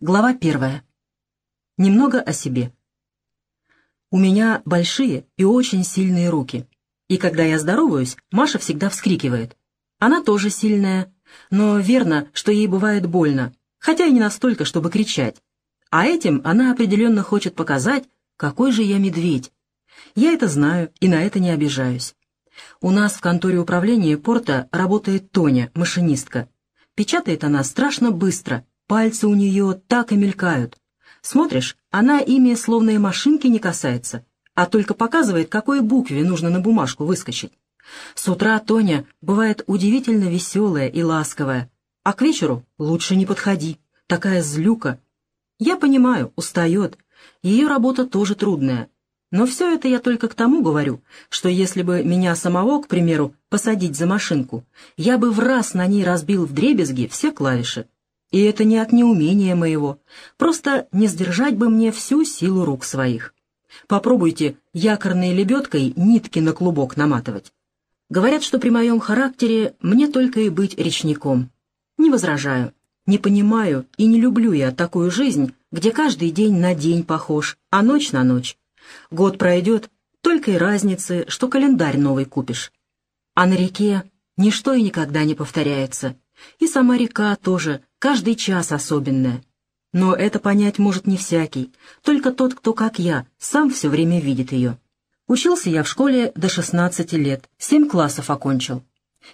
Глава первая. Немного о себе. У меня большие и очень сильные руки. И когда я здороваюсь, Маша всегда вскрикивает. Она тоже сильная, но верно, что ей бывает больно, хотя и не настолько, чтобы кричать. А этим она определенно хочет показать, какой же я медведь. Я это знаю и на это не обижаюсь. У нас в конторе управления порта работает Тоня, машинистка. Печатает она страшно быстро, пальцы у нее так и мелькают. Смотришь, она ими словно и машинки не касается, а только показывает, какой букве нужно на бумажку выскочить. С утра Тоня бывает удивительно веселая и ласковая, а к вечеру лучше не подходи, такая злюка. Я понимаю, устает, ее работа тоже трудная, но все это я только к тому говорю, что если бы меня самого, к примеру, посадить за машинку, я бы в раз на ней разбил в дребезги все клавиши. И это не от неумения моего, просто не сдержать бы мне всю силу рук своих. Попробуйте якорной лебедкой нитки на клубок наматывать. Говорят, что при моем характере мне только и быть речником. Не возражаю. Не понимаю и не люблю я такую жизнь, где каждый день на день похож, а ночь на ночь. Год пройдет, только и разницы, что календарь новый купишь. А на реке ничто и никогда не повторяется. И сама река тоже, каждый час особенная. Но это понять может не всякий, только тот, кто, как я, сам все время видит ее. Учился я в школе до 16 лет, семь классов окончил.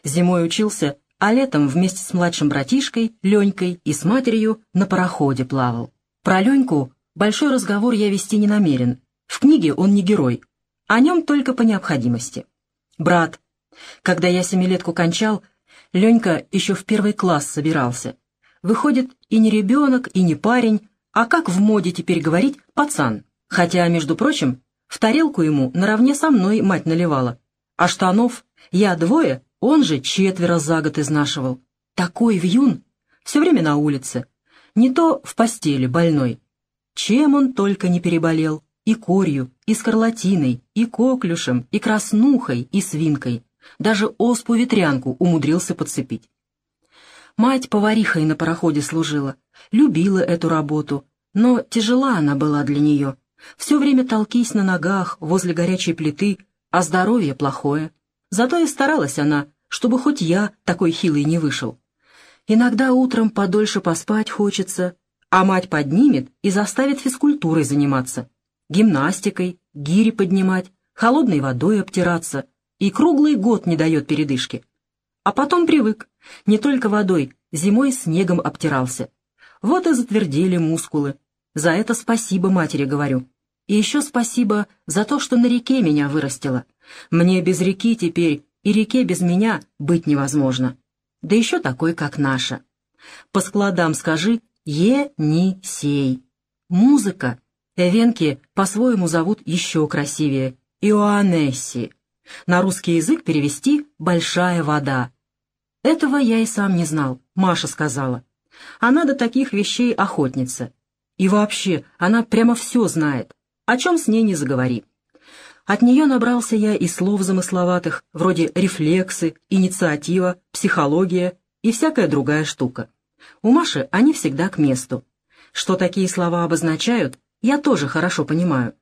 Зимой учился, а летом вместе с младшим братишкой, Ленькой и с матерью на пароходе плавал. Про Леньку большой разговор я вести не намерен, в книге он не герой, о нем только по необходимости. Брат. Когда я семилетку кончал, Ленька еще в первый класс собирался. Выходит, и не ребенок, и не парень, а как в моде теперь говорить, пацан. Хотя, между прочим, в тарелку ему наравне со мной мать наливала. А штанов я двое, он же четверо за год изнашивал. Такой вьюн, все время на улице. Не то в постели больной. Чем он только не переболел и корью, и скарлатиной, и коклюшем, и краснухой, и свинкой. Даже оспу-ветрянку умудрился подцепить. Мать поварихой на пароходе служила, любила эту работу, но тяжела она была для нее. Все время толкись на ногах возле горячей плиты, а здоровье плохое. Зато и старалась она, чтобы хоть я такой хилый не вышел. Иногда утром подольше поспать хочется, а мать поднимет и заставит физкультурой заниматься гимнастикой, гири поднимать, холодной водой обтираться, и круглый год не дает передышки. А потом привык, не только водой, зимой снегом обтирался. Вот и затвердели мускулы. За это спасибо матери говорю. И еще спасибо за то, что на реке меня вырастила. Мне без реки теперь и реке без меня быть невозможно. Да еще такой, как наша. По складам скажи «Е-ни-сей». Музыка Эвенки по-своему зовут еще красивее — Иоаннесси. На русский язык перевести «большая вода». Этого я и сам не знал, Маша сказала. Она до таких вещей охотница. И вообще, она прямо все знает, о чем с ней не заговори. От нее набрался я и слов замысловатых, вроде рефлексы, инициатива, психология и всякая другая штука. У Маши они всегда к месту. Что такие слова обозначают, я тоже хорошо понимаю.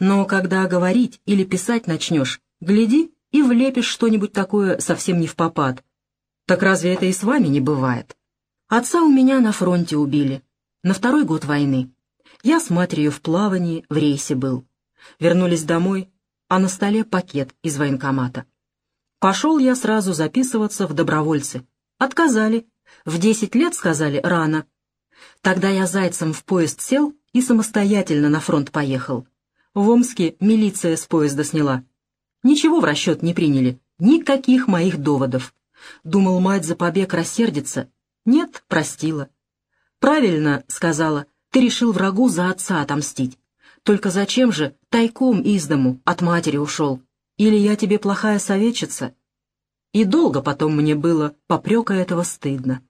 Но когда говорить или писать начнешь, гляди и влепишь что-нибудь такое совсем не в попад. Так разве это и с вами не бывает? Отца у меня на фронте убили. На второй год войны. Я с матерью в плавании в рейсе был. Вернулись домой, а на столе пакет из военкомата. Пошел я сразу записываться в добровольцы. Отказали. В десять лет, сказали, рано. Тогда я зайцем в поезд сел и самостоятельно на фронт поехал. В Омске милиция с поезда сняла. Ничего в расчет не приняли, никаких моих доводов. Думал, мать за побег рассердится. Нет, простила. «Правильно», — сказала, — «ты решил врагу за отца отомстить. Только зачем же тайком из дому от матери ушел? Или я тебе плохая советчица?» И долго потом мне было попрека этого стыдно.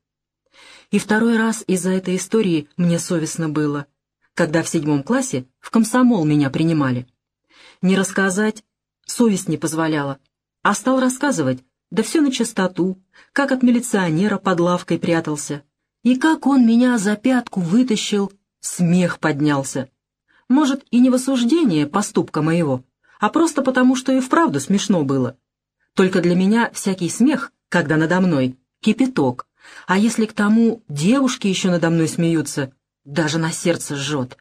И второй раз из-за этой истории мне совестно было — когда в седьмом классе в комсомол меня принимали. Не рассказать совесть не позволяла, а стал рассказывать, да все на чистоту, как от милиционера под лавкой прятался. И как он меня за пятку вытащил, смех поднялся. Может, и не в осуждение поступка моего, а просто потому, что и вправду смешно было. Только для меня всякий смех, когда надо мной, кипяток, а если к тому девушки еще надо мной смеются, даже на сердце жжет.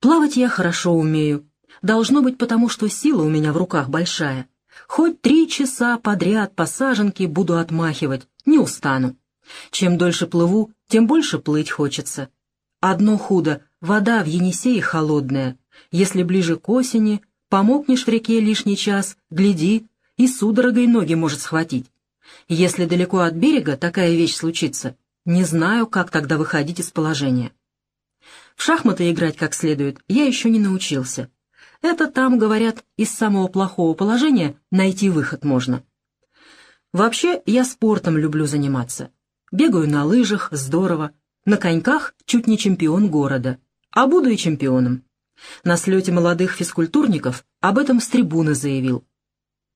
Плавать я хорошо умею. Должно быть потому, что сила у меня в руках большая. Хоть три часа подряд посаженки буду отмахивать, не устану. Чем дольше плыву, тем больше плыть хочется. Одно худо — вода в Енисее холодная. Если ближе к осени, помокнешь в реке лишний час, гляди, и судорогой ноги может схватить. Если далеко от берега такая вещь случится, не знаю, как тогда выходить из положения. В шахматы играть как следует я еще не научился. Это там, говорят, из самого плохого положения найти выход можно. Вообще, я спортом люблю заниматься. Бегаю на лыжах, здорово. На коньках чуть не чемпион города. А буду и чемпионом. На слете молодых физкультурников об этом с трибуны заявил.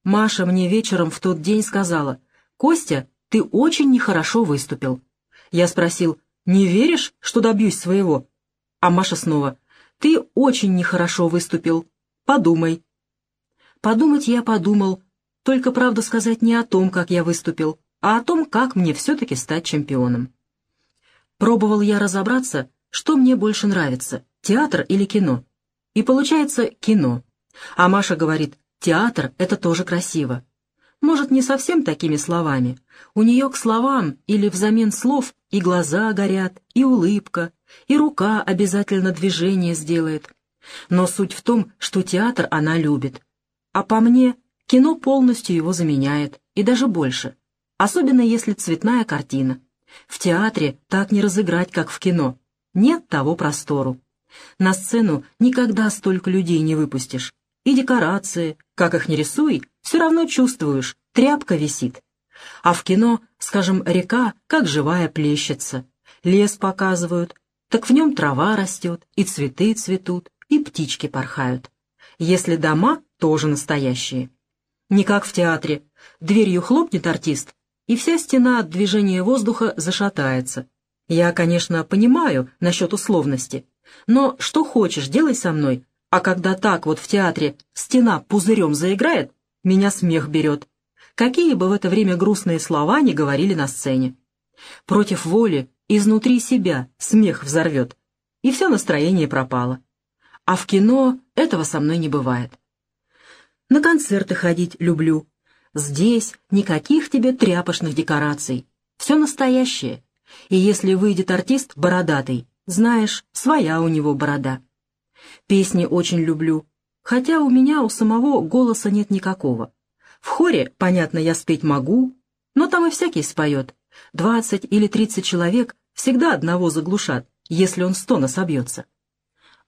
Маша мне вечером в тот день сказала, «Костя, ты очень нехорошо выступил». Я спросил, «Не веришь, что добьюсь своего?» А Маша снова, «Ты очень нехорошо выступил. Подумай». Подумать я подумал, только, правда, сказать не о том, как я выступил, а о том, как мне все-таки стать чемпионом. Пробовал я разобраться, что мне больше нравится, театр или кино. И получается кино. А Маша говорит, театр — это тоже красиво. Может, не совсем такими словами. У нее к словам или взамен слов и глаза горят, и улыбка, и рука обязательно движение сделает. Но суть в том, что театр она любит. А по мне, кино полностью его заменяет, и даже больше. Особенно если цветная картина. В театре так не разыграть, как в кино. Нет того простору. На сцену никогда столько людей не выпустишь. И декорации, как их не рисуй, все равно чувствуешь, тряпка висит. А в кино, скажем, река, как живая плещется. Лес показывают, так в нем трава растет, и цветы цветут, и птички порхают. Если дома, тоже настоящие. Не как в театре. Дверью хлопнет артист, и вся стена от движения воздуха зашатается. Я, конечно, понимаю насчет условности, но что хочешь, делай со мной, а когда так вот в театре стена пузырем заиграет, меня смех берет. Какие бы в это время грустные слова ни говорили на сцене. Против воли изнутри себя смех взорвет, и все настроение пропало. А в кино этого со мной не бывает. На концерты ходить люблю. Здесь никаких тебе тряпочных декораций. Все настоящее. И если выйдет артист бородатый, знаешь, своя у него борода. Песни очень люблю, хотя у меня у самого голоса нет никакого. В хоре, понятно, я спеть могу, но там и всякий споет. Двадцать или тридцать человек всегда одного заглушат, если он сто собьется.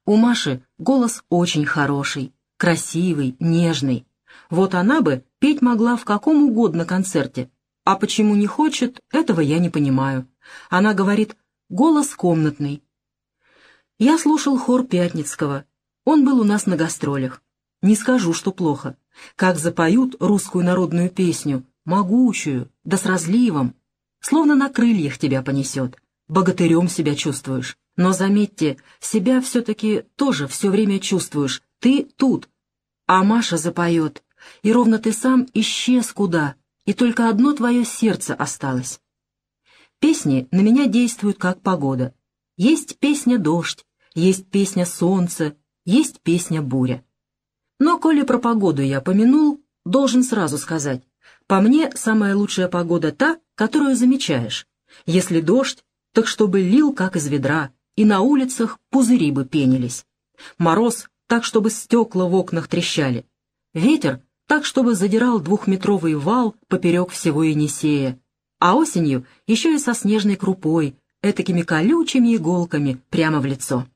У Маши голос очень хороший, красивый, нежный. Вот она бы петь могла в каком угодно концерте, а почему не хочет, этого я не понимаю. Она говорит, голос комнатный. Я слушал хор Пятницкого. Он был у нас на гастролях. Не скажу, что плохо. Как запоют русскую народную песню, могучую, да с разливом, словно на крыльях тебя понесет богатырем себя чувствуешь. Но заметьте, себя все-таки тоже все время чувствуешь. Ты тут. А Маша запоет, и ровно ты сам исчез куда, и только одно твое сердце осталось. Песни на меня действуют как погода. Есть песня «Дождь», есть песня «Солнце», есть песня «Буря». Но коли про погоду я помянул, должен сразу сказать, по мне самая лучшая погода та, которую замечаешь. Если дождь, так чтобы лил, как из ведра, и на улицах пузыри бы пенились. Мороз так, чтобы стекла в окнах трещали. Ветер так, чтобы задирал двухметровый вал поперек всего Енисея. А осенью еще и со снежной крупой, этакими колючими иголками прямо в лицо.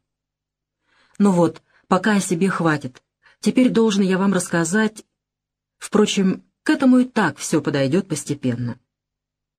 Ну вот, пока о себе хватит. Теперь должен я вам рассказать... Впрочем, к этому и так все подойдет постепенно.